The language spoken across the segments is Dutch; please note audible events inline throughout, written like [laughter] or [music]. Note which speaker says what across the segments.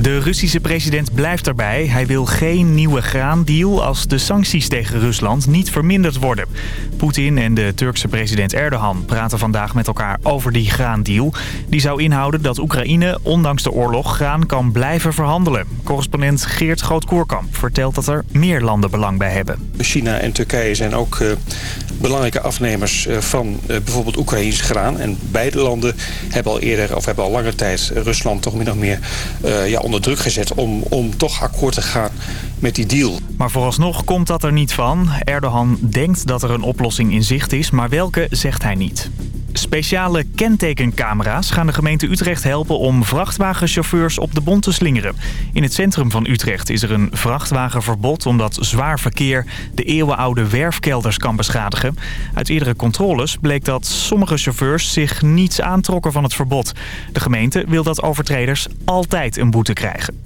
Speaker 1: De Russische president blijft erbij. Hij wil geen nieuwe graandeal als de sancties tegen Rusland niet verminderd worden. Poetin en de Turkse president Erdogan praten vandaag met elkaar over die graandeal. Die zou inhouden dat Oekraïne ondanks de oorlog graan kan blijven verhandelen. Correspondent Geert Groot-Koerkamp vertelt dat er meer landen belang bij hebben.
Speaker 2: China en Turkije zijn ook uh, belangrijke afnemers uh, van uh, bijvoorbeeld Oekraïns graan. En beide landen hebben al eerder of hebben al lange tijd Rusland toch min of meer ja, onder druk gezet om, om toch akkoord te gaan met die deal.
Speaker 1: Maar vooralsnog komt dat er niet van. Erdogan denkt dat er een oplossing in zicht is, maar welke zegt hij niet. Speciale kentekencamera's gaan de gemeente Utrecht helpen om vrachtwagenchauffeurs op de bond te slingeren. In het centrum van Utrecht is er een vrachtwagenverbod omdat zwaar verkeer de eeuwenoude werfkelders kan beschadigen. Uit eerdere controles bleek dat sommige chauffeurs zich niets aantrokken van het verbod. De gemeente wil dat overtreders altijd een boete krijgen.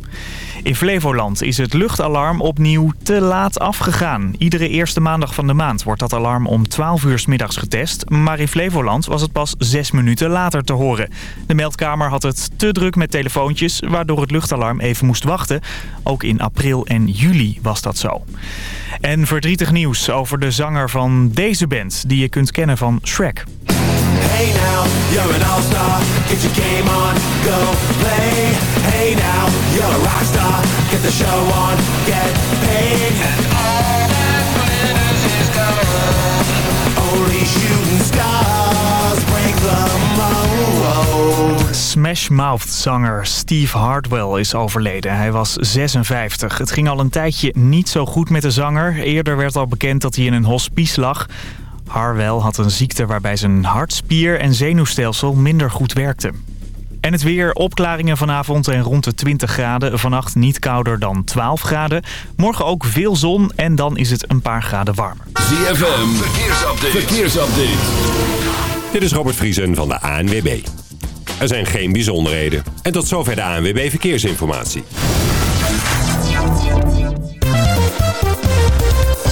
Speaker 1: In Flevoland is het luchtalarm opnieuw te laat afgegaan. Iedere eerste maandag van de maand wordt dat alarm om 12 uur s middags getest. Maar in Flevoland was het pas 6 minuten later te horen. De meldkamer had het te druk met telefoontjes, waardoor het luchtalarm even moest wachten. Ook in april en juli was dat zo. En verdrietig nieuws over de zanger van deze band, die je kunt kennen van Shrek. Hey now, you're an all-star, get your game on, go play. Hey now, you're a rockstar, get the show on, get paid. And all that glitters is gold. Only shooting stars break the mold. Smash Mouth zanger Steve Hardwell is overleden. Hij was 56. Het ging al een tijdje niet zo goed met de zanger. Eerder werd al bekend dat hij in een hospice lag. Harwell had een ziekte waarbij zijn hartspier en zenuwstelsel minder goed werkten. En het weer, opklaringen vanavond en rond de 20 graden. Vannacht niet kouder dan 12 graden. Morgen ook veel zon en dan is het een paar graden warmer.
Speaker 3: ZFM, verkeersupdate. verkeersupdate. Dit is Robert Vriesen van de ANWB. Er zijn geen bijzonderheden. En tot zover de ANWB Verkeersinformatie.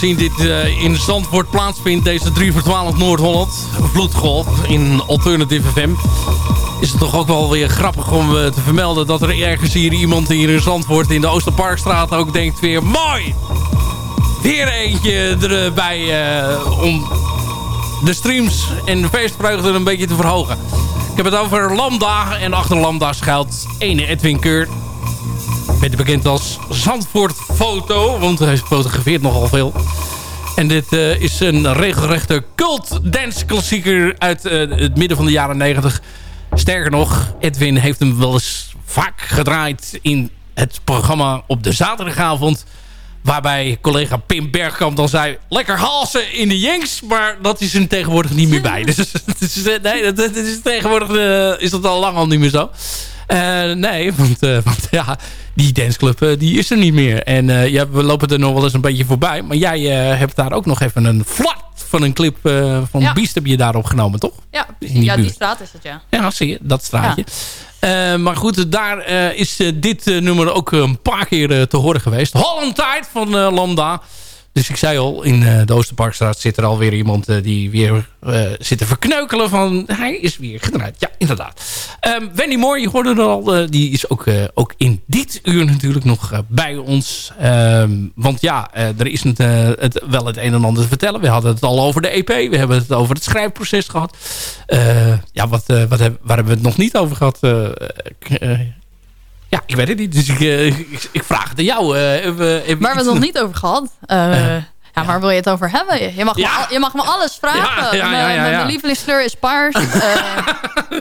Speaker 4: Aangezien dit uh, in Zandvoort plaatsvindt, deze 3 voor 12 Noord-Holland, Vloedgolf in Alternative FM, is het toch ook wel weer grappig om uh, te vermelden dat er ergens hier iemand hier in Zandvoort in de Oosterparkstraat ook denkt weer, mooi! Weer eentje erbij uh, om de streams en de feestvreugde een beetje te verhogen. Ik heb het over Lambda en achter Lambda schuilt ene Edwin Keur beter bekend als Zandvoort Foto. Want hij fotografeert nogal veel. En dit uh, is een regelrechte cult dance klassieker uit uh, het midden van de jaren 90. Sterker nog, Edwin heeft hem wel eens vaak gedraaid in het programma op de zaterdagavond. Waarbij collega Pim Bergkamp dan zei... lekker halsen in de jenks, maar dat is er tegenwoordig niet meer bij. [laughs] Dus, [laughs] dus nee, dat, is tegenwoordig is dat al lang al niet meer zo. Uh, nee, [laughs] want, uh, want ja, die danceclub uh, die is er niet meer. En ja, we lopen er nog wel eens een beetje voorbij. Maar jij hebt daar ook nog even een flat van een clip van ja. Beast heb je daar opgenomen, toch?
Speaker 5: Ja, die, ja, die straat is het, ja.
Speaker 4: Ja, zie je, dat straatje. Ja. maar goed, daar is dit nummer ook een paar keer te horen geweest. Holland Tide van Lambda. Dus ik zei al, in uh, de Oosterparkstraat zit er alweer iemand uh, die weer uh, zit te verkneukelen van... hij is weer gedraaid. Ja, inderdaad. Um, Wendy Moore, je hoorde er al, die is ook, ook in dit uur natuurlijk nog bij ons. Um, want ja, er is het, het, wel het een en ander te vertellen. We hadden het al over de EP, we hebben het over het schrijfproces gehad. ja, wat, wat waar hebben we het nog niet over gehad? Ja, ik weet het niet. Dus ik, uh, ik, ik, vraag het aan jou.
Speaker 5: Heb, waar we het nog niet over gehad. Uh, ja, waar wil je het over hebben? Je mag, ja. me, je mag me alles vragen. Ja, ja, ja, mijn lievelingskleur is paars. [laughs]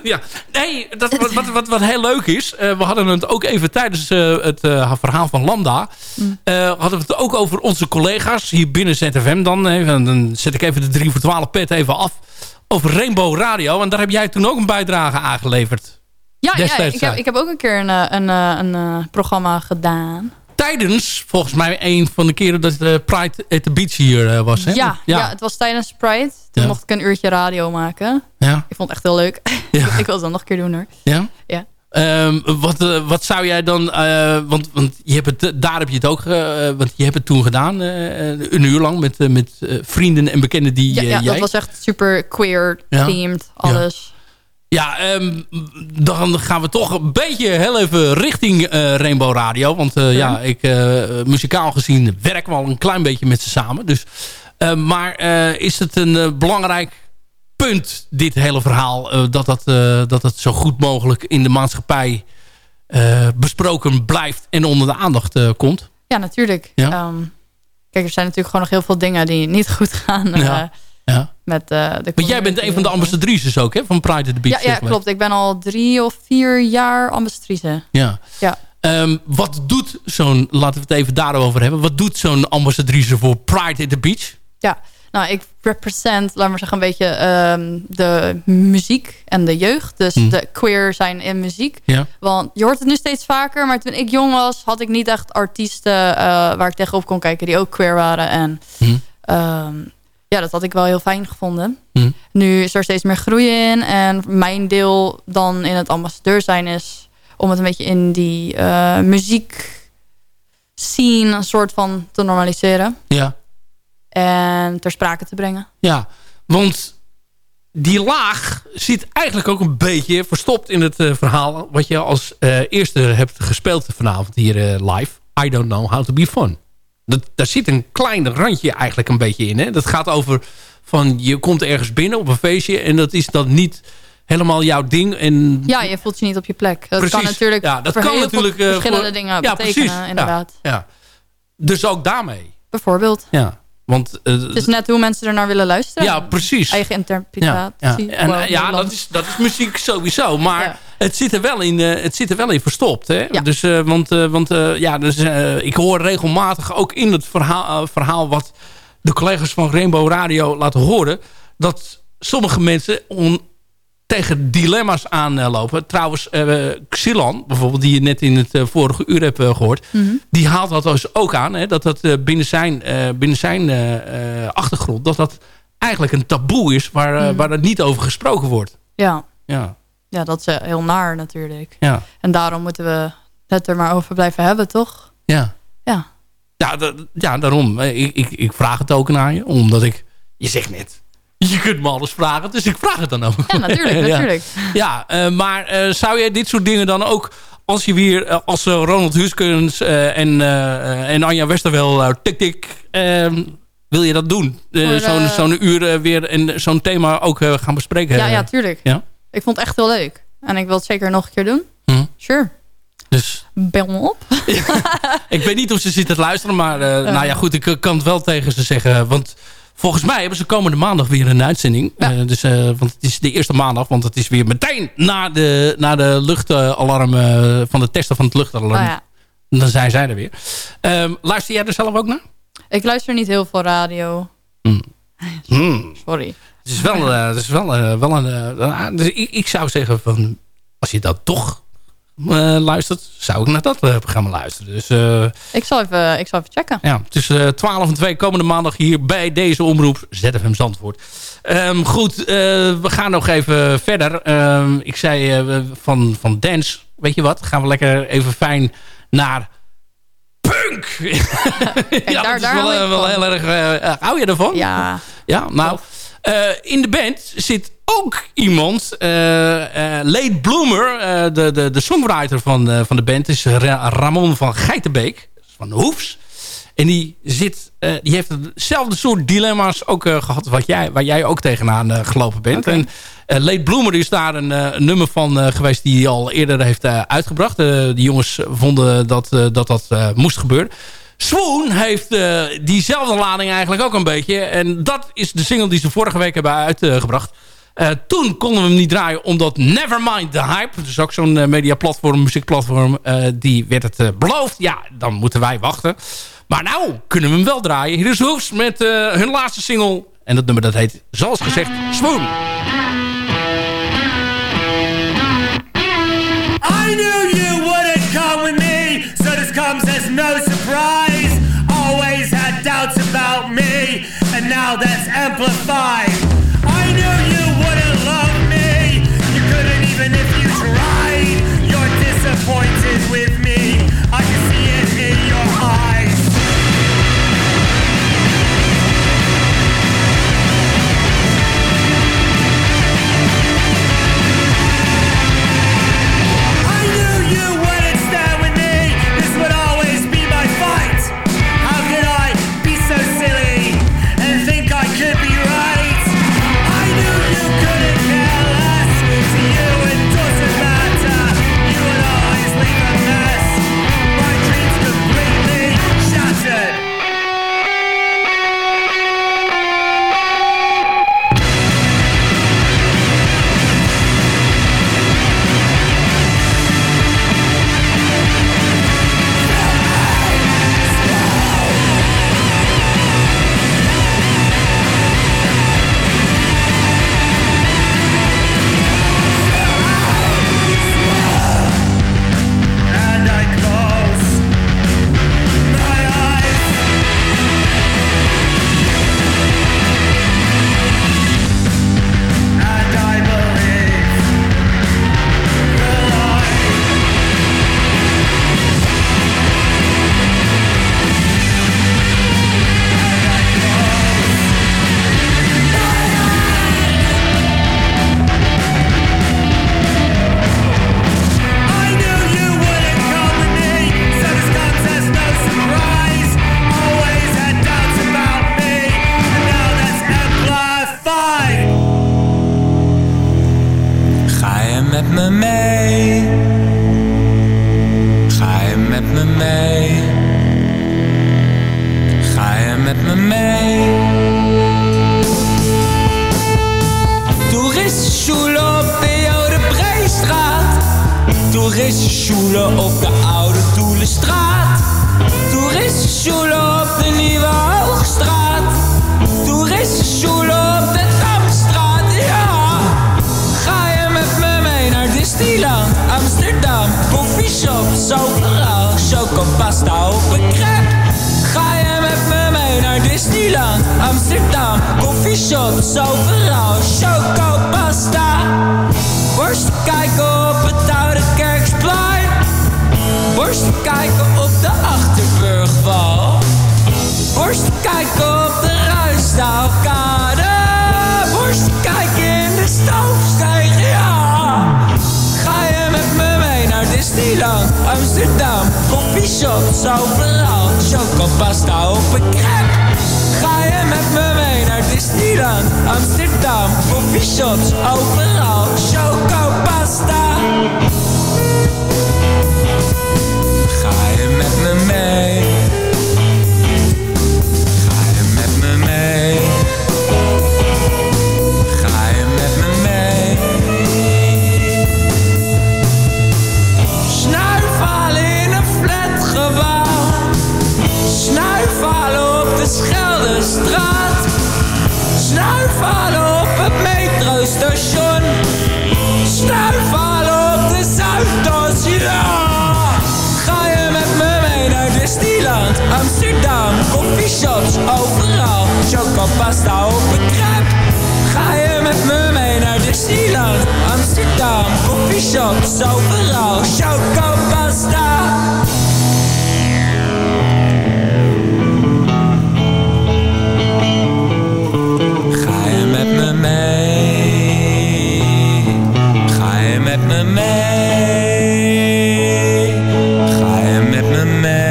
Speaker 4: ja, nee, dat, wat, wat, wat, wat, heel leuk is. we hadden het ook even tijdens het verhaal van Lambda. Mm. hadden we het ook over onze collega's hier binnen ZFM. Dan, even, dan zet ik even de 3 voor 12 pet even af. Over Rainbow Radio. En daar heb jij toen ook een bijdrage aangeleverd.
Speaker 5: Ja, ja ik, heb, ik heb ook een keer een, eh, een, eh, een, een eh, programma gedaan
Speaker 4: tijdens, volgens mij, een van de keren dat de Pride at the Beach hier was. Hè?
Speaker 5: Ja, ja, het was tijdens Pride. Toen mocht ik een uurtje radio maken. Ja. Ik vond het echt heel leuk. Ja. [laughs] ik wil het dan nog een keer doen hoor.
Speaker 4: Ja? Ja. Um, wat, uh, wat zou jij dan... Uh, want, want je hebt het, daar heb je het ook... Want je hebt het toen gedaan. een uur lang met, met vrienden en bekenden die
Speaker 5: Ja, dat was echt super queer themed. Alles.
Speaker 4: Ja, um, dan gaan we toch een beetje heel even richting uh, Rainbow Radio. Want uh, ja. ik, uh, muzikaal gezien werken we al een klein beetje met ze samen. Dus, maar is het een belangrijk punt, dit hele verhaal... dat, dat, dat het zo goed mogelijk in de maatschappij besproken blijft... en onder de aandacht komt?
Speaker 5: Ja, natuurlijk. Ja? Um, kijk, er zijn natuurlijk gewoon nog heel veel dingen die niet goed gaan... Ja ja. Met, uh, de
Speaker 4: maar jij bent een van de ambassadrices ook, hè? Van Pride at the Beach.
Speaker 5: Ja, ja klopt. Ik ben al drie of vier jaar ambassadrice.
Speaker 4: Ja.
Speaker 5: ja.
Speaker 4: Um, wat doet zo'n, laten we het even daarover hebben. Wat doet zo'n ambassadrice voor Pride at the Beach?
Speaker 5: Ja, nou, ik represent, laat maar zeggen, een beetje um, de muziek en de jeugd. Dus hm. de queer zijn in muziek. Ja. Want je hoort het nu steeds vaker, maar toen ik jong was... had ik niet echt artiesten uh, waar ik tegenop kon kijken die ook queer waren. En um, ja, dat had ik wel heel fijn gevonden. Hm. Nu is er steeds meer groei in. En mijn deel dan in het ambassadeur zijn is... om het een beetje in die uh, muziek scene een soort van te normaliseren.
Speaker 4: Ja.
Speaker 5: En ter sprake te brengen.
Speaker 4: Ja, want die laag zit eigenlijk ook een beetje verstopt in het uh, verhaal... wat je als uh, eerste hebt gespeeld vanavond hier live. I don't know how to be fun. Dat, daar zit een klein randje eigenlijk een beetje in. Hè? Dat gaat over van je komt ergens binnen op een feestje... en dat is dan niet helemaal jouw ding. En...
Speaker 5: Ja, je voelt je niet op je plek. Dat
Speaker 4: precies.
Speaker 5: kan natuurlijk,
Speaker 4: ja, dat kan natuurlijk uh,
Speaker 5: verschillende dingen ja, betekenen, precies. inderdaad.
Speaker 4: Ja, ja, Dus ook daarmee.
Speaker 5: Bijvoorbeeld.
Speaker 4: Ja. Want, uh,
Speaker 5: het is net hoe mensen er naar willen luisteren.
Speaker 4: Ja, precies.
Speaker 5: Eigen interpretatie.
Speaker 4: Ja, En, ja dat, is, dat is muziek sowieso. Maar het, zit er wel in, uh, het zit er wel in verstopt. Hè? Dus, uh, want want ja, dus, ik hoor regelmatig ook in het verhaal, verhaal... wat de collega's van Rainbow Radio laten horen... dat sommige mensen on, tegen dilemma's aanlopen. Trouwens, uh, Xilan, bijvoorbeeld, die je net in het uh, vorige uur hebt uh, gehoord... Mm -hmm. die haalt dat dus ook aan, hè, dat dat binnen zijn, binnen zijn achtergrond... dat dat eigenlijk een taboe is waar, mm -hmm. waar er niet over gesproken wordt.
Speaker 5: Ja,
Speaker 4: ja.
Speaker 5: ja dat is heel naar natuurlijk.
Speaker 4: Ja.
Speaker 5: En daarom moeten we het er maar over blijven hebben, toch?
Speaker 4: Ja.
Speaker 5: Ja.
Speaker 4: Ja, ja daarom. Ik, ik, ik vraag het ook naar je. Omdat ik... Je zegt net... Je kunt me alles vragen, dus ik vraag het dan ook.
Speaker 5: Ja, natuurlijk. [laughs] natuurlijk.
Speaker 4: Ja, maar zou jij dit soort dingen dan ook als je weer als Ronald Huskens en, en Anja Westerwel tik tik ehm, wil je dat doen? zo'n zo'n uur weer en zo'n thema ook gaan bespreken?
Speaker 5: Ja, ja, tuurlijk. Ja? Ik vond het echt heel leuk. En ik wil het zeker nog een keer doen.
Speaker 4: Hm.
Speaker 5: Sure.
Speaker 4: Dus...
Speaker 5: Bel me op. [laughs]
Speaker 4: ik weet niet of ze zitten te luisteren, maar uh, nou ja goed, ik kan het wel tegen ze zeggen. Want volgens mij hebben ze komende maandag weer een uitzending. Ja. Uh, dus, uh, want het is de eerste maandag, want het is weer meteen na de, na de luchtalarm van de testen van het luchtalarm. Oh, ja. Dan zijn zij er weer. Um, luister jij er zelf ook naar?
Speaker 5: Ik luister niet heel veel radio.
Speaker 4: Mm. [laughs]
Speaker 5: Sorry.
Speaker 4: Het is wel, het is wel, wel een... dus ik, ik zou zeggen van... Als je dat toch luistert, zou ik naar dat uh, programma luisteren. Dus, uh,
Speaker 5: ik, zal even, ik zal even checken.
Speaker 4: Ja, het is 12 en 2 komende maandag hier bij deze omroep ZFM Zandvoort. Um, goed, we gaan nog even verder. Um, ik zei van, van dance, weet je wat, gaan we lekker even fijn naar punk. [laughs] ja, daar, dat is wel, wel heel erg... hou je ervan?
Speaker 5: Ja.
Speaker 4: Ja, nou... in de band zit ook iemand, uh, uh, Late Bloomer, de, de, de songwriter van, van de band, is Ramon van Geitenbeek, van Hoefs. En die, zit, die heeft hetzelfde soort dilemma's ook gehad wat jij, waar jij ook tegenaan gelopen bent. Okay. En Late Bloomer is daar een nummer van geweest die hij al eerder heeft uitgebracht. de jongens vonden dat dat, dat moest gebeuren. Swoon heeft diezelfde lading eigenlijk ook een beetje. En dat is de single die ze vorige week hebben uitgebracht. Uh, toen konden we hem niet draaien omdat Nevermind the Hype... dus ook zo'n uh, mediaplatform, muziekplatform... Die werd het beloofd. Ja, dan moeten wij wachten. Maar nou kunnen we hem wel draaien. Hier is Hoefs met hun laatste single. En dat nummer dat heet, zoals gezegd, Swoon. Now that's amplified I knew you wouldn't love me. You couldn't even if you tried. You're disappointed with me.
Speaker 6: I can see it in your eyes. Koffieshops overal, chocopasta. Ga je met me mee? Ga je met me mee? Ga je met me mee?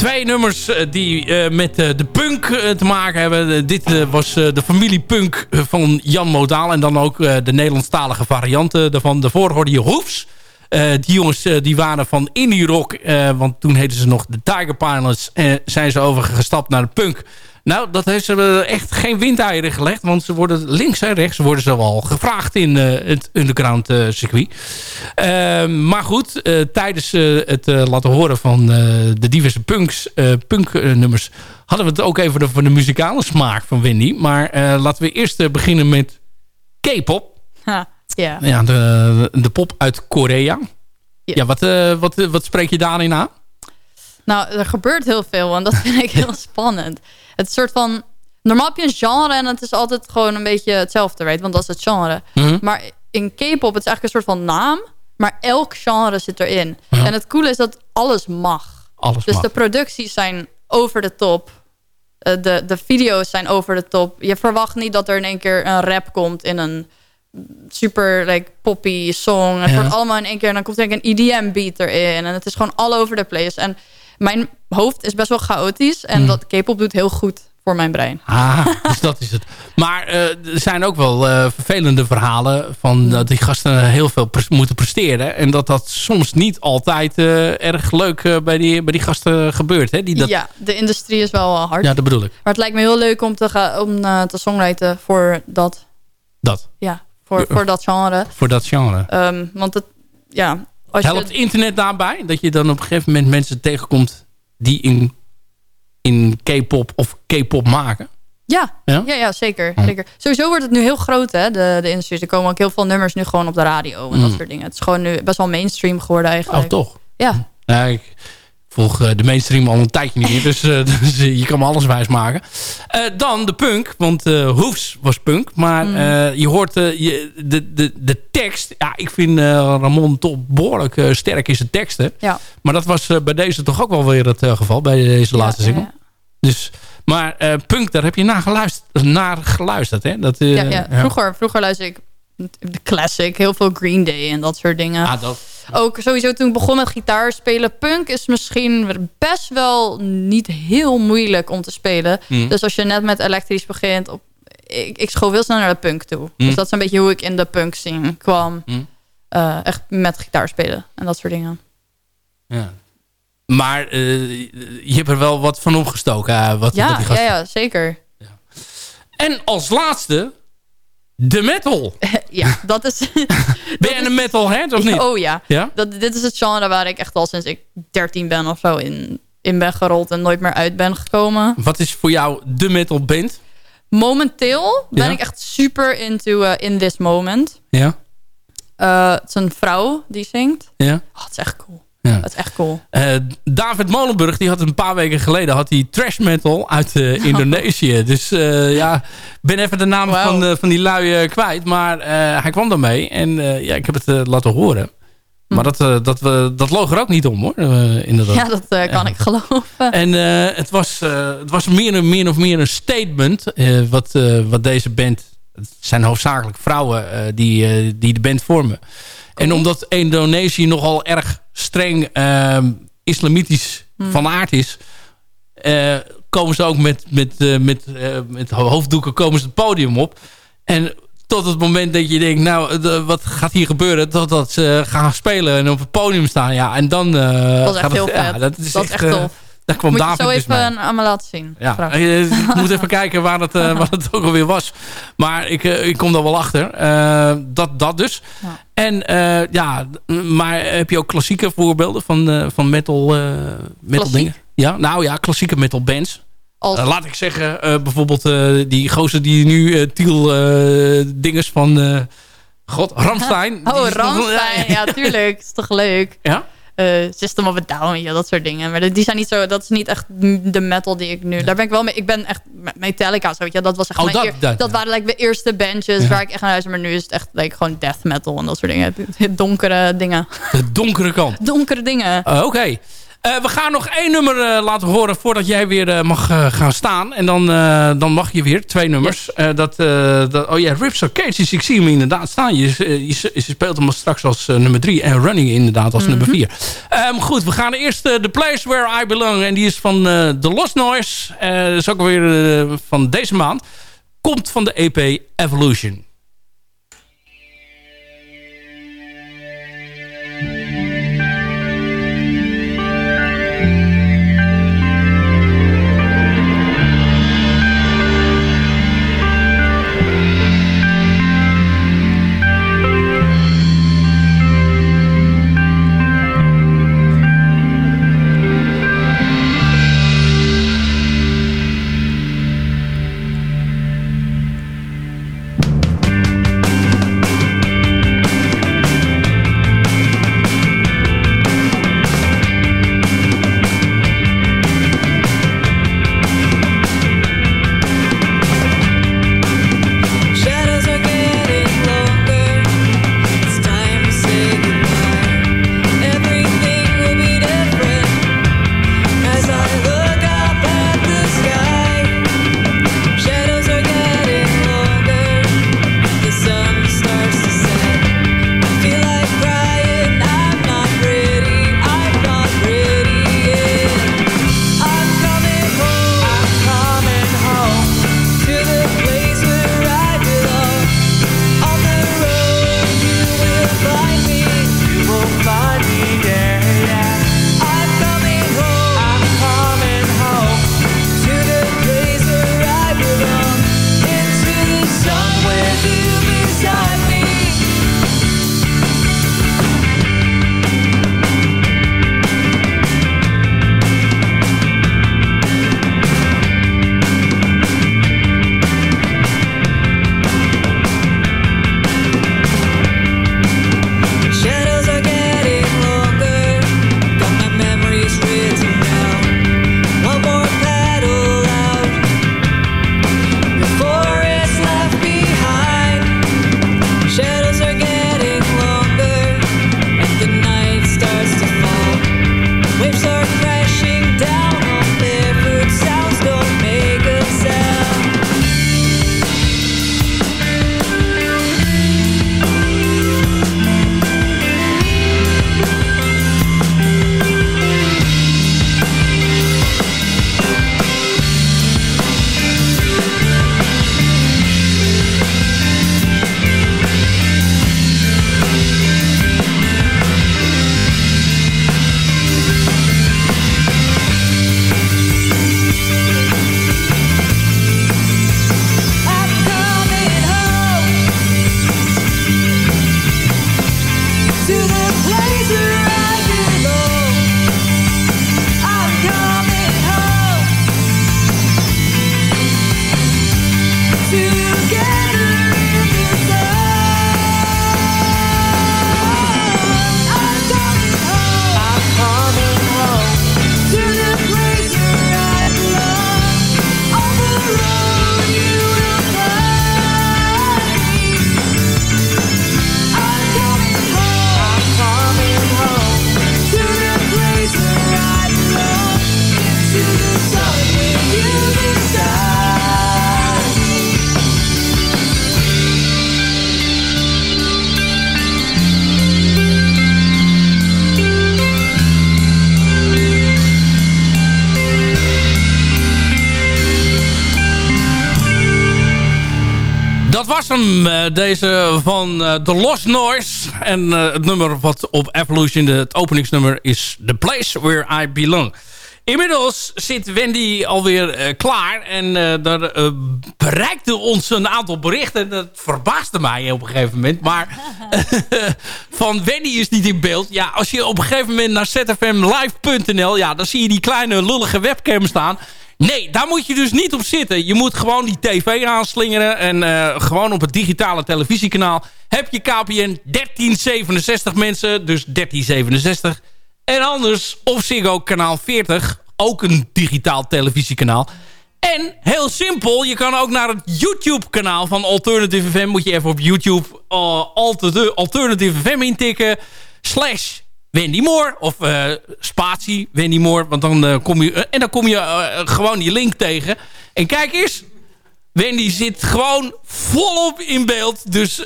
Speaker 4: Twee nummers eh, die eh, met eh, de te maken hebben. Eh, dit eh, was eh, de familie punk eh, van Jan Modaal. En dan ook eh, de Nederlandstalige varianten daarvan. Daarvoor hoorde je Hoefs. Eh, die jongens eh, die waren van indie rock. eh, want toen heten ze nog de Tiger Pilots. Zijn ze overgestapt naar de punk. Nou, dat heeft ze eh, echt geen windeieren gelegd. Want ze worden links en rechts worden ze wel gevraagd in eh, het underground eh, circuit. Eh, maar goed, tijdens het laten horen van de diverse punks, punknummers... hadden we het ook even over de muzikale smaak van Wendy. Maar laten we eerst beginnen met K-pop.
Speaker 5: Ja.
Speaker 4: Ja, de, de pop uit Korea. Ja, wat, wat, wat spreek je daarin aan?
Speaker 5: Nou, er gebeurt heel veel en dat vind ik heel [laughs] spannend. Het soort van... Normaal heb je een genre en het is altijd gewoon een beetje hetzelfde, weet, want dat is het genre.
Speaker 4: Mhm.
Speaker 5: Maar in K-pop, het is eigenlijk een soort van naam, maar elk genre zit erin.
Speaker 4: Ja.
Speaker 5: En het coole is dat alles mag.
Speaker 4: Alles
Speaker 5: Dus
Speaker 4: mag.
Speaker 5: de producties zijn over de top. Eh, de, de video's zijn over de top. Je verwacht niet dat er in één keer een rap komt in een super like, poppy song. Het
Speaker 4: Ja.
Speaker 5: wordt allemaal in één keer. En dan komt er een EDM beat erin. En het is gewoon all over the place. En mijn hoofd is best wel chaotisch. En
Speaker 4: Mm.
Speaker 5: dat K-pop doet heel goed voor mijn brein.
Speaker 4: Ah, [laughs] dus dat is het. Maar eh, er zijn ook wel eh, vervelende verhalen... van dat die gasten heel veel pres- moeten presteren. En dat dat soms niet altijd eh, erg leuk bij, die, bij die gasten gebeurt. Hè? Die dat, ja.
Speaker 5: Ja, de industrie is wel hard.
Speaker 4: dat bedoel ik.
Speaker 5: Maar het lijkt me heel leuk om te, gaan, om, te songwriten voor dat,
Speaker 4: Dat,
Speaker 5: ja, voor,
Speaker 4: Ja.
Speaker 5: voor dat genre.
Speaker 4: voor dat genre.
Speaker 5: Ehm, want het, ja, als
Speaker 4: Helpt
Speaker 5: je,
Speaker 4: internet daarbij? Dat je dan op een gegeven moment mensen tegenkomt... die in, in K-pop of K-pop maken?
Speaker 5: Ja,
Speaker 4: Ja?
Speaker 5: ja? ja, zeker,
Speaker 4: Hm.
Speaker 5: zeker. Sowieso wordt het nu heel groot, hè, de, de industrie. Er komen ook heel veel nummers nu gewoon op de radio en dat
Speaker 4: Mm.
Speaker 5: soort dingen. Het is gewoon nu best wel mainstream geworden
Speaker 4: Oh,
Speaker 5: eigenlijk.
Speaker 4: toch?
Speaker 5: Ja,
Speaker 4: Ja, ik volg eh, de mainstream al een tijdje niet meer. Dus, eh, [laughs] dus eh, je kan me alles wijs maken. Eh, dan de punk. Want Hoefs was punk. Maar
Speaker 5: Mm.
Speaker 4: je hoort je, de, de, de tekst. Ja, ik vind Ramon toch behoorlijk eh, sterk in zijn teksten.
Speaker 5: ja.
Speaker 4: Maar dat was bij deze toch ook wel weer het geval. Bij deze laatste
Speaker 5: ja,
Speaker 4: single.
Speaker 5: ja,
Speaker 4: Dus, maar punk, daar heb je naar geluisterd. Naar geluisterd hè? Dat,
Speaker 5: ja, ja. Vroeger, vroeger luisterde ik de classic, heel veel Green Day en dat soort dingen.
Speaker 4: Ah, dat,
Speaker 5: Ook sowieso toen ik begon met gitaar spelen. Punk is misschien best wel niet heel moeilijk om te spelen.
Speaker 4: Mm.
Speaker 5: Dus als je net met elektrisch begint... Op, ik, ik school heel snel naar de punk toe.
Speaker 4: Mm.
Speaker 5: Dus dat is een beetje hoe ik in de punk scene kwam.
Speaker 4: Mm.
Speaker 5: Eh, echt met gitaar spelen en dat soort dingen.
Speaker 4: ja. Maar eh, je hebt er wel wat van opgestoken. eh, wat, wat
Speaker 5: Ja,
Speaker 4: die
Speaker 5: ja,
Speaker 4: gasten
Speaker 5: ja, zeker.
Speaker 4: En als laatste, de metal. [laughs]
Speaker 5: ja, dat is... [laughs]
Speaker 4: Ben je een metalhead of niet?
Speaker 5: Oh ja.
Speaker 4: Ja?
Speaker 5: Dat, dit is het genre waar ik echt al sinds ik 13 ben of zo in, in ben gerold en nooit meer uit ben gekomen.
Speaker 4: Wat is voor jou de metal band?
Speaker 5: Momenteel ben
Speaker 4: Ja?
Speaker 5: ik echt super into uh, In This Moment.
Speaker 4: Ja?
Speaker 5: Uh, het is een vrouw die zingt.
Speaker 4: Ja?
Speaker 5: Oh, het is echt cool.
Speaker 4: Ja.
Speaker 5: Het is echt cool.
Speaker 4: Uh, David Molenburg, die had een paar weken geleden had hij trash metal uit uh, [laughs] Indonesië. Dus uh, ja, ik ben even de naam wow. van, van die lui kwijt. Maar hij kwam daarmee en ja, ik heb het laten horen. Hm. Maar dat, uh, dat, uh, dat loog er ook niet om hoor, uh, inderdaad.
Speaker 5: Ja, dat kan ik geloven. [laughs]
Speaker 4: En het, was, het was meer, meer of meer een statement wat, wat deze band het zijn hoofdzakelijk vrouwen die, die de band vormen. En omdat Indonesië nogal erg streng ehm, islamitisch hmm. van aard is... komen ze ook met, met, met, met hoofddoeken komen ze het podium op. En tot het moment dat je denkt, nou, wat gaat hier gebeuren? Totdat ze gaan spelen en op het podium staan. Ja, en dan
Speaker 5: dat is echt heel vet. Ja, dat is echt, echt uh,
Speaker 4: daar kwam
Speaker 5: moet
Speaker 4: David
Speaker 5: je zo
Speaker 4: dus
Speaker 5: even allemaal laten zien.
Speaker 4: Ja, je moet even [laughs] kijken waar het, uh, wat het ook alweer was. Maar ik, ik kom daar wel achter. dat, dat dus. Ja. En ja, maar heb je ook klassieke voorbeelden van, van metal, metal dingen? Ja, nou ja, klassieke metal bands. Uh, laat ik zeggen, uh, bijvoorbeeld uh, die gozer die nu Tiel dinges van... God, Ramstein. [laughs]
Speaker 5: oh, Ramstein. [laughs] ja, tuurlijk. is toch leuk.
Speaker 4: Ja?
Speaker 5: System of a Down, ja, dat soort dingen. Maar die zijn niet zo, dat is niet echt de metal die ik nu... Daar ben ik wel mee... Ik ben echt Metallica, zo, weet je. Dat was echt
Speaker 4: oh,
Speaker 5: mijn
Speaker 4: dat,
Speaker 5: eer,
Speaker 4: dat,
Speaker 5: dat waren like, de eerste bandjes waar ik echt naar luister. Maar nu is het echt like, gewoon death metal en dat soort dingen. [laughs] Donkere dingen.
Speaker 4: De [laughs] donkere kant.
Speaker 5: Donkere dingen.
Speaker 4: Oké. Okay. Uh, we gaan nog één nummer uh, laten horen voordat jij weer uh, mag gaan staan. En dan, dan mag je weer twee nummers. Yes. dat, dat, oh ja, Rips Cages, ik zie hem inderdaad staan. Je, je, je speelt hem straks als nummer drie. En Running inderdaad als mm -hmm. nummer vier. Um, goed, we gaan eerst The Place Where I Belong. En die is van The Lost Noise. dat is ook weer van deze maand. Komt van de EP Evolution. Was hem, deze van The Lost Noise. En het nummer wat op Evolution, het openingsnummer, is The Place Where I Belong. Inmiddels zit Wendy alweer uh, klaar. En uh, daar uh, bereikte ons een aantal berichten. Dat verbaasde mij op een gegeven moment. Maar [laughs] [laughs] van Wendy is niet in beeld. Ja, als je op een gegeven moment naar zfmlive.nl... Ja, dan zie je die kleine lullige webcam staan. Nee, daar moet je dus niet op zitten. Je moet gewoon die tv aanslingeren. En gewoon op het digitale televisiekanaal heb je KPN 1367 mensen. Dus 1367 en anders of Ziggo kanaal 40. Ook een digitaal televisiekanaal. En heel simpel, je kan ook naar het YouTube-kanaal van Alternative FM. Moet je even op YouTube uh, Alternative FM intikken. Slash Wendy Moore. Of uh, spatie Wendy Moore. Want dan, uh, kom je, en dan kom je gewoon die link tegen. En kijk eens, Wendy zit gewoon volop in beeld. Dus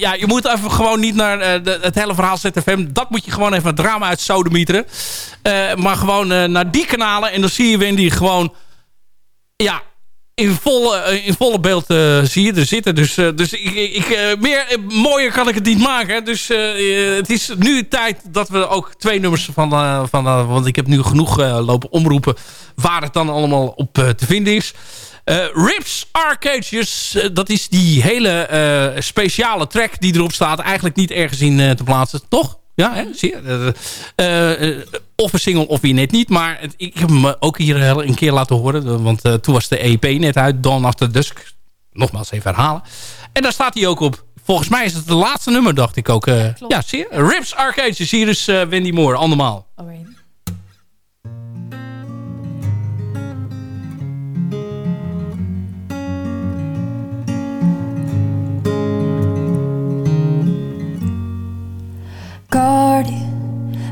Speaker 4: ja, je moet even gewoon niet naar het hele verhaal ZFM. Dat moet je gewoon even drama uit sodemieteren. maar gewoon naar die kanalen. En dan zie je Wendy gewoon... Ja, in volle, in volle beeld zie je er zitten. Dus, dus ik, ik, meer, mooier kan ik het niet maken. Dus het is nu tijd dat we ook twee nummers van... van want ik heb nu genoeg lopen omroepen... waar het dan allemaal op te vinden is... Rips Arcadius, dat is die hele speciale track die erop staat. Eigenlijk niet ergens in te plaatsen, toch? Ja, hè? zie je? of een single of weer net niet. Maar ik heb hem ook hier een keer laten horen. Want toen was de EP net uit, Dawn After Dusk. Nogmaals even herhalen. En daar staat hij ook op. Volgens mij is het de laatste nummer, dacht ik ook. ja, zie je? Rips Arcadius, hier is Wendy Moore, andermaal. Alright.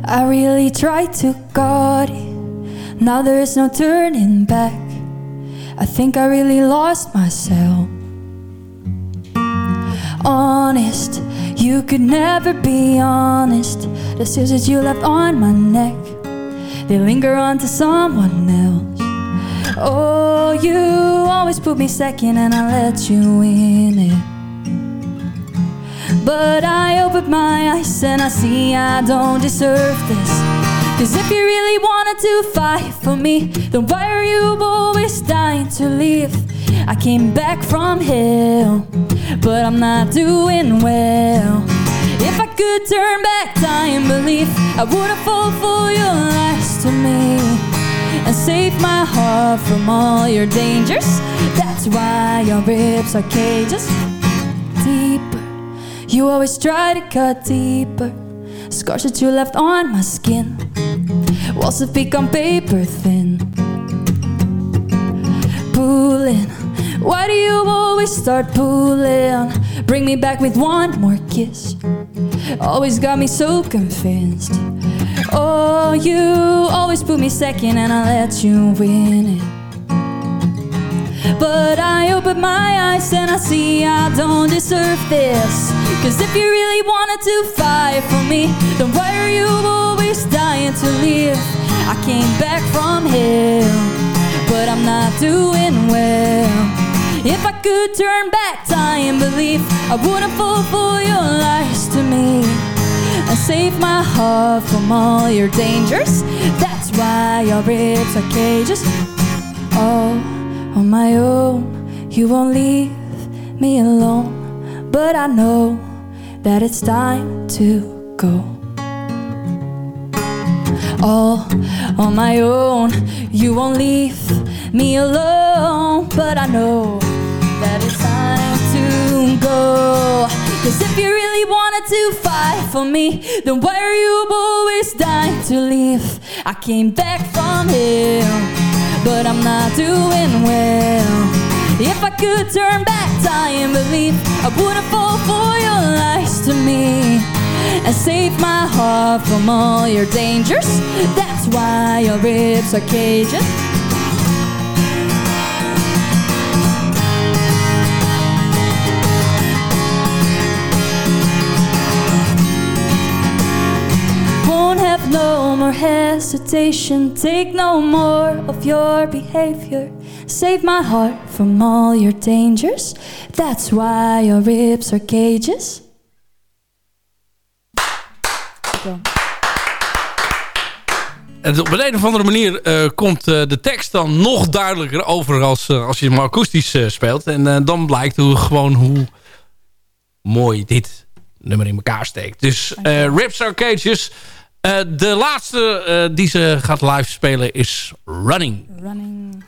Speaker 7: I really tried to guard it. Now there is no turning back. I think I really lost myself. Honest, you could never be honest. The scissors you left on my neck, they linger on to someone else. Oh, you always put me second, and I let you in it. But I opened my eyes and I see I don't deserve this. Cause if you really wanted to fight for me, then why are you always dying to leave? I came back from hell, but I'm not doing well. If I could turn back time, believe I wouldn't fall for your lies to me and save my heart from all your dangers. That's why your ribs are cages you always try to cut deeper. Scars that you left on my skin. Walls that become paper thin. Pulling. Why do you always start pulling? Bring me back with one more kiss. Always got me so convinced. Oh, you always put me second and I let you win it. But I open my eyes and I see I don't deserve this. Cause if you really wanted to fight for me, then why are you always dying to leave? I came back from hell, but I'm not doing well. If I could turn back time, believe I wouldn't fall for your lies to me and save my heart from all your dangers. That's why your ribs are cages. Oh on my own. You won't leave me alone, but I know that it's time to go. All on my own, you won't leave me alone, but I know that it's time to go. Cause if you really wanted to fight for me, then why are you always dying to leave? I came back from here but I'm not doing well. If I could turn back time, believe I wouldn't fall for your lies to me and save my heart from all your dangers. That's why your ribs are have no more hesitation. Take no more of your behavior. Save my heart from all your dangers. That's why your ribs are cages.
Speaker 4: En op een, of andere manier uh, komt uh, de tekst dan nog duidelijker over als, uh, als je hem akoestisch speelt. En dan blijkt hoe, gewoon hoe mooi dit nummer in elkaar steekt. Dus Rips are Cages. de laatste die ze gaat live spelen is Running.
Speaker 7: Running.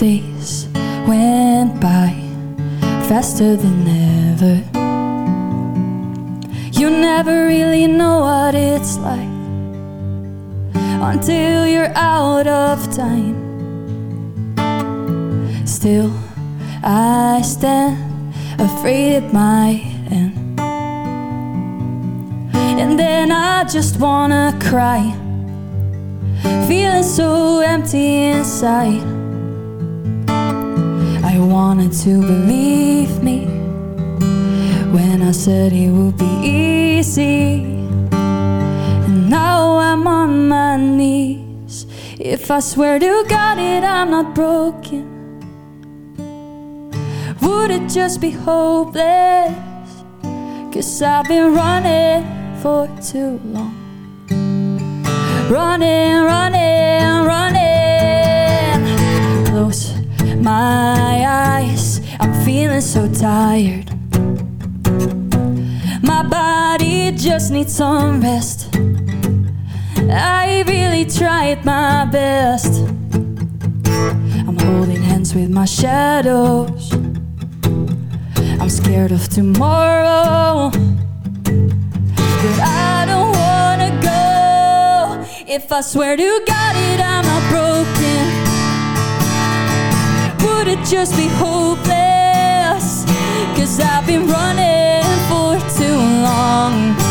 Speaker 7: Days went by faster than ever. You never really know what it's like until you're out of time. Still, I stand afraid it might end. And then I just wanna cry, feeling so empty inside. Wanted to believe me when I said it would be easy. And now I'm on my knees. If I swear to God it I'm not broken, would it just be hopeless? Cause I've been running for too long. Running, running. My eyes. I'm feeling so tired. My body just needs some rest. I really tried my best. I'm holding hands with my shadows. I'm scared of tomorrow. But I don't wanna go. If I swear to God it, I'm just be hopeless? Cause I've been running for too long.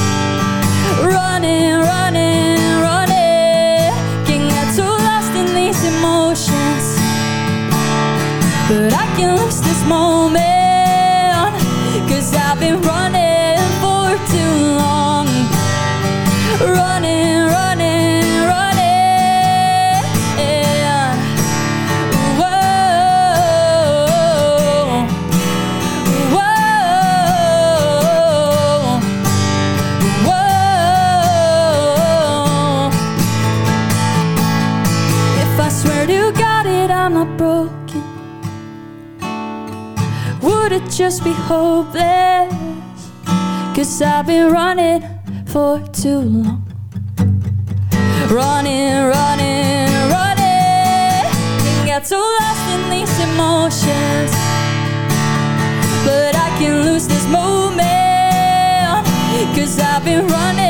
Speaker 7: Just be hopeless? Cause I've been running for too long. Running, running, running. Can get so lost in these emotions. But I can lose this moment. Cause I've been running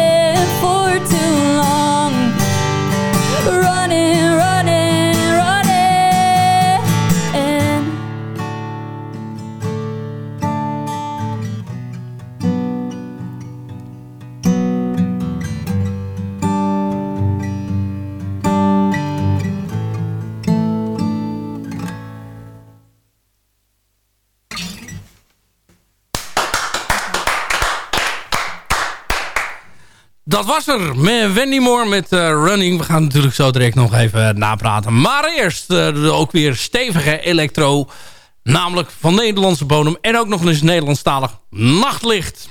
Speaker 4: Dat was er. Met Wendy Moore met uh, Running. We gaan natuurlijk zo direct nog even napraten. Maar eerst uh, ook weer stevige electro. Namelijk van Nederlandse bodem. En ook nog eens Nederlandstalig Nachtlicht.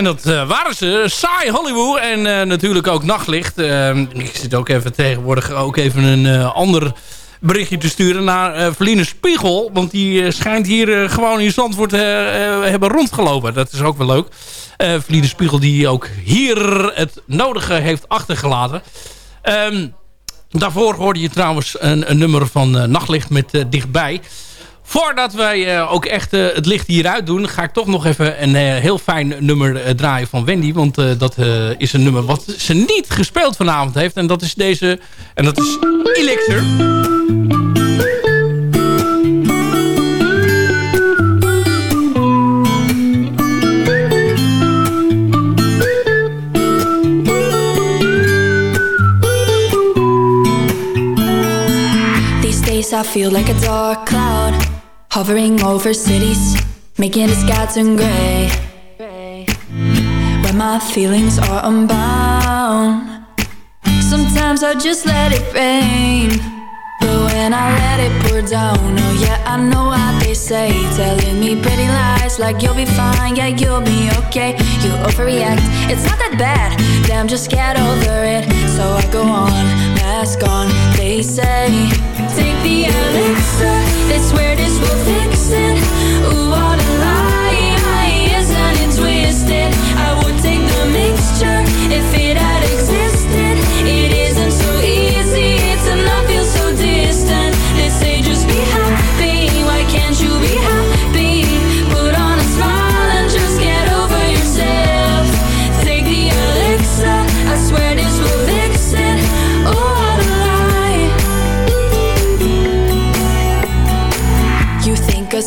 Speaker 4: En dat eh, waren ze. Saai Hollywood en eh, natuurlijk ook Nachtlicht. Ehm, ik zit ook even tegenwoordig ook even een eh, ander berichtje te sturen naar Verline Spiegel. Want die schijnt hier gewoon in Zandvoort hebben rondgelopen. Dat is ook wel leuk. Verline Spiegel die ook hier het nodige heeft achtergelaten. Ehm, daarvoor hoorde je trouwens een, een nummer van Nachtlicht met Dichtbij... Voordat wij eh, ook echt eh, het licht hieruit doen... ga ik toch nog even een eh, heel fijn nummer draaien van Wendy. Want dat is een nummer wat ze niet gespeeld vanavond heeft. En dat is deze... En dat is Elixir.
Speaker 7: I feel like a dark cloud Hovering over cities Making the sky turn grey When my feelings are unbound. Sometimes I just let it rain. But when I let it pour down Oh yeah, I know what they say. Telling me pretty lies like you'll be fine Yeah, you'll be okay. You overreact, it's not that bad. Damn, just get over it. So I go on, mask on They say the elixir. They swear this will fix it. Ooh,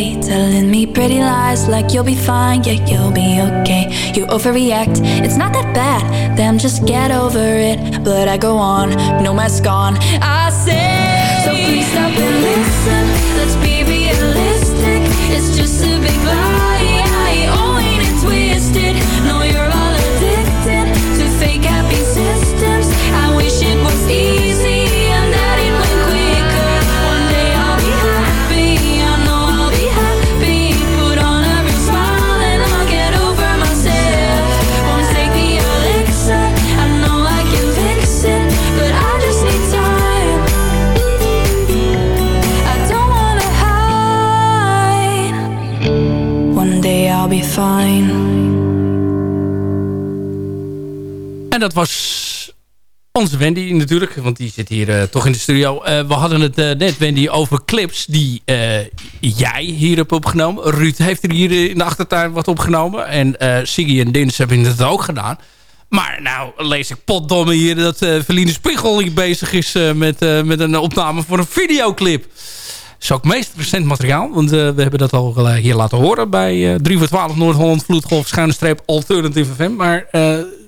Speaker 7: Telling me pretty lies like you'll be fine, yeah, you'll be okay. You overreact, it's not that bad, damn, just get over it. But I go on, no mask on. I say, so please stop and listen. Let's be realistic. It's just a big lie. I'll be fine.
Speaker 4: En dat was onze Wendy natuurlijk, want die zit hier eh, toch in de studio. Eh, we hadden het eh, net, Wendy, over clips die jij hier hebt opgenomen. Ruud heeft er hier in de achtertuin wat opgenomen. En Siggy en Dins hebben het ook gedaan. Maar nou lees ik potdomme hier dat Verline Spiegel hier bezig is met, met een opname voor een videoclip. Is ook meest recent materiaal. Want we hebben dat al hier laten horen bij 3 voor 12 Noord-Holland Vloedgolf schuine streep Alternative FM. Maar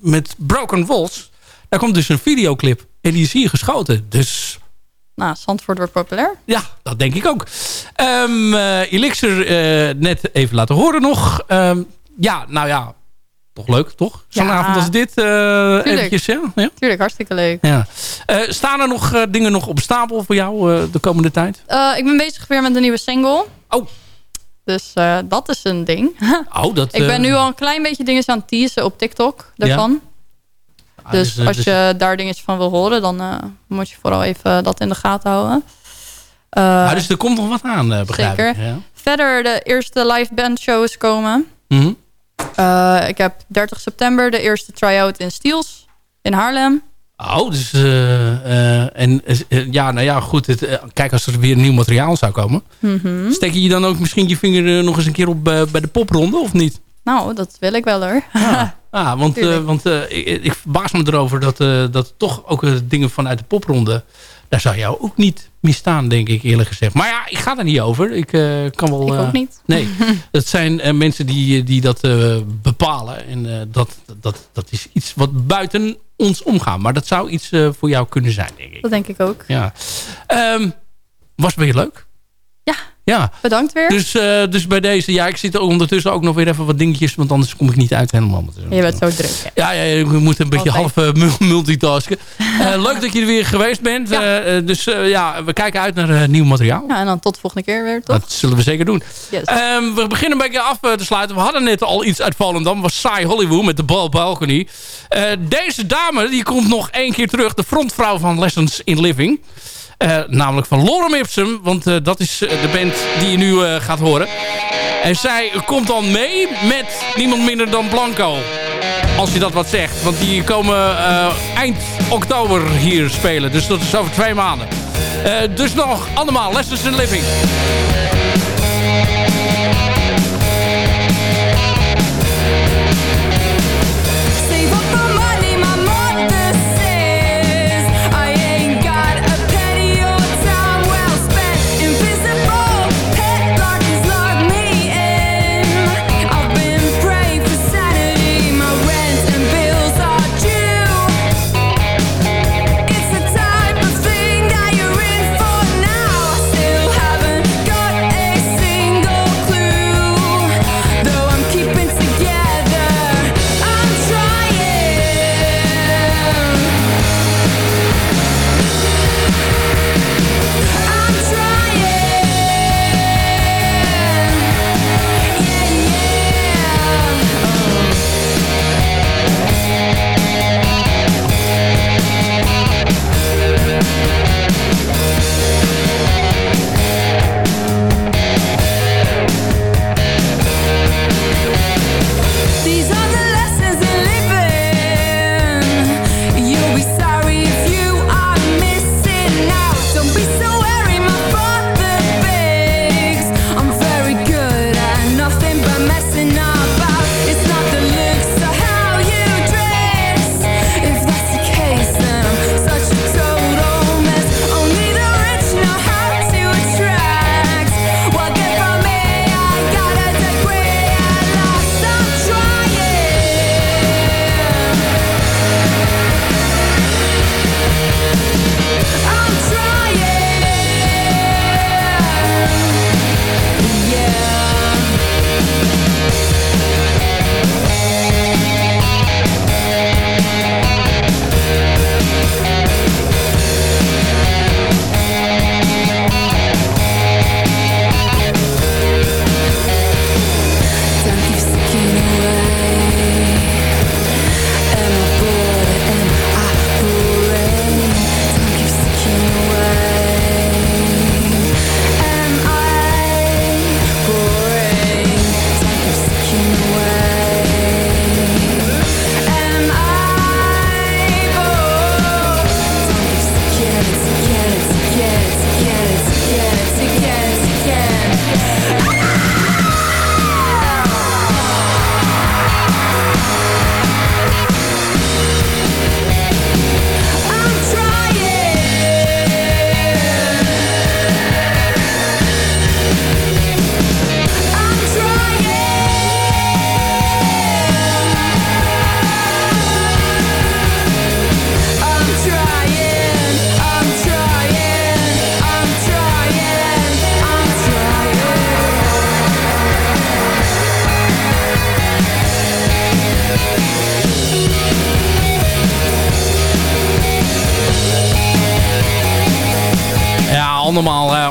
Speaker 4: met Broken Walls, daar komt dus een videoclip. En die is hier geschoten. Dus...
Speaker 5: Nou, Zandvoort wordt populair.
Speaker 4: Ja, dat denk ik ook. Um, Elixir net even laten horen nog. Um, ja, nou ja, toch leuk, toch? Zo'n
Speaker 5: Ja.
Speaker 4: avond als dit. Uh,
Speaker 5: Tuurlijk.
Speaker 4: eventjes, ja? ja?
Speaker 5: Tuurlijk, hartstikke leuk.
Speaker 4: Ja. Uh, staan er nog uh, dingen nog op stapel voor jou uh, de komende tijd?
Speaker 5: Uh, ik ben bezig weer met een nieuwe single.
Speaker 4: Oh.
Speaker 5: Dus uh, dat is een ding. [laughs]
Speaker 4: Oh, dat,
Speaker 5: ik ben nu al een klein beetje dingen aan het teasen op TikTok daarvan.
Speaker 4: Ja.
Speaker 5: dus,
Speaker 4: dus,
Speaker 5: als
Speaker 4: dus-
Speaker 5: je daar dingetjes van wil horen, dan uh, moet je vooral even dat in de gaten houden.
Speaker 4: Ah, dus er komt nog wat aan, uh, begrijp
Speaker 5: zeker.
Speaker 4: ik. Ja.
Speaker 5: Verder de eerste live band shows komen.
Speaker 4: Mm -hmm.
Speaker 5: Uh, ik heb 30 september de eerste try-out in Stiels in Haarlem.
Speaker 4: Oh, dus uh, en ja, nou ja, goed. Het, kijk, als er weer nieuw materiaal zou komen,
Speaker 5: mm -hmm.
Speaker 4: steek je dan ook misschien je vinger nog eens een keer op bij de popronde of niet?
Speaker 5: Nou, dat wil ik wel hoor.
Speaker 4: Ah, [laughs] ah want, want ik, ik verbaas me erover dat, dat toch ook dingen vanuit de popronde
Speaker 7: daar zou jou ook niet misstaan, denk ik eerlijk gezegd. Maar ja, ik ga er niet over. Ik kan wel...
Speaker 5: Ik ook niet.
Speaker 7: Nee, [laughs] het zijn mensen die, die dat bepalen. En dat, dat, dat is iets wat buiten ons omgaan. Maar dat zou iets voor jou kunnen zijn, denk ik.
Speaker 5: Dat denk ik ook.
Speaker 7: Ja. Um, was weer leuk?
Speaker 5: Ja,
Speaker 7: ja.
Speaker 5: Bedankt weer.
Speaker 7: Dus, uh, dus bij deze, ja, ik zit ondertussen ook nog weer even wat dingetjes, want anders kom ik niet uit helemaal.
Speaker 5: Je bent zo druk.
Speaker 7: Ja, ja, ja je moet een beetje half uh, multitasken. Uh, [laughs] leuk dat je er weer geweest bent. Ja. dus ja, we kijken uit naar nieuw materiaal.
Speaker 5: Ja, en dan tot de volgende keer weer, toch?
Speaker 7: Dat zullen we zeker doen. Yes. Um, we beginnen een beetje af te sluiten. We hadden net al iets uit Volendam. was Saai Hollywood met de Bal Balcony. deze dame, die komt nog één keer terug. De frontvrouw van Lessons in Living. Uh, namelijk van Lorem Ipsum. Want uh, dat is uh, de band die je nu gaat horen. En zij komt dan mee met niemand minder dan Blanco. Als je dat wat zegt. Want die komen eind oktober hier spelen. Dus dat is over twee maanden. dus nog allemaal Lessons in Living.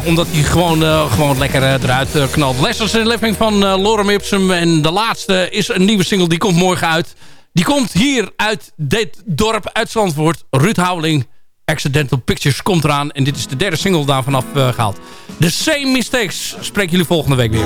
Speaker 7: Omdat hij gewoon, uh, gewoon lekker uh, eruit uh, knalt. Lessons in Living van Lorem Ipsum. En de laatste is een nieuwe single, die komt morgen uit. Die komt hier uit dit dorp, uit Zandvoort. Ruud Houweling, Accidental Pictures, komt eraan. En dit is de derde single daarvan afgehaald. The Same Mistakes spreken jullie volgende week weer.